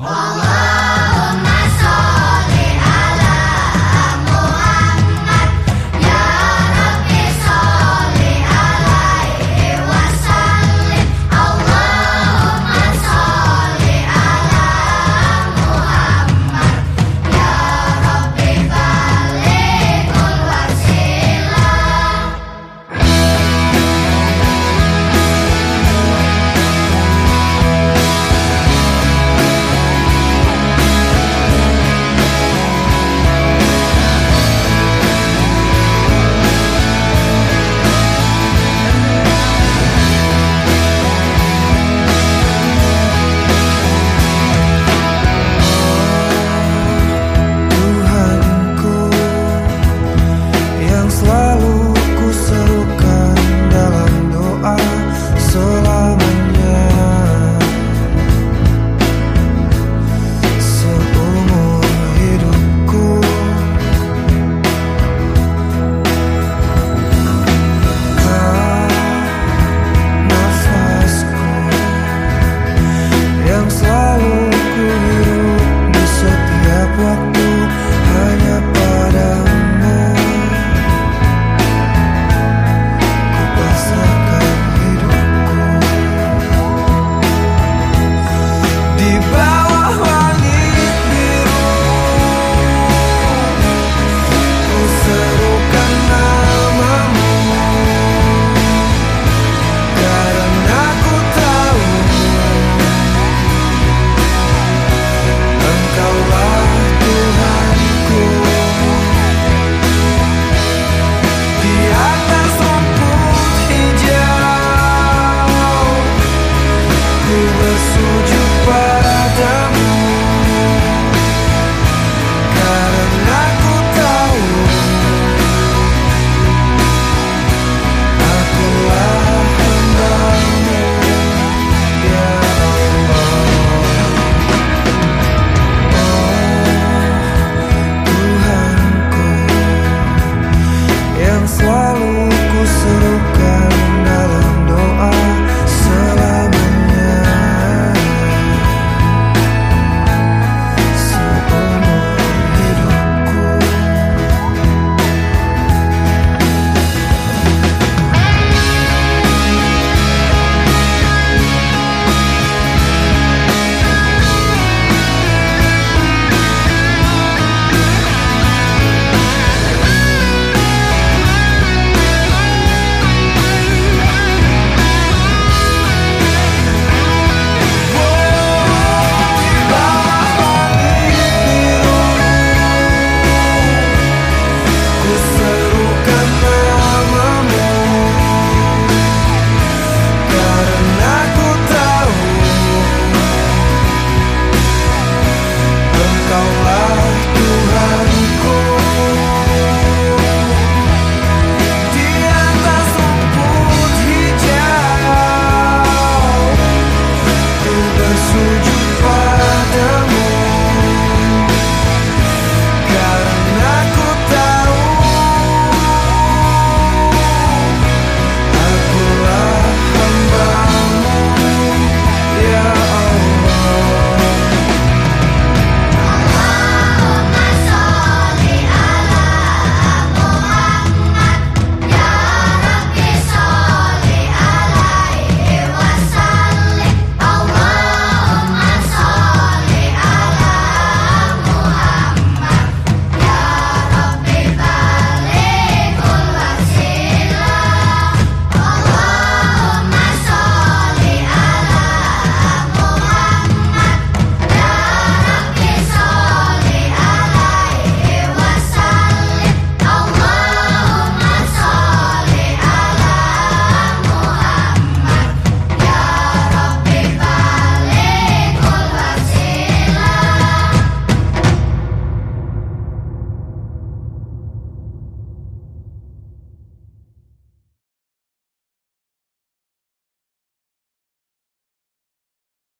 All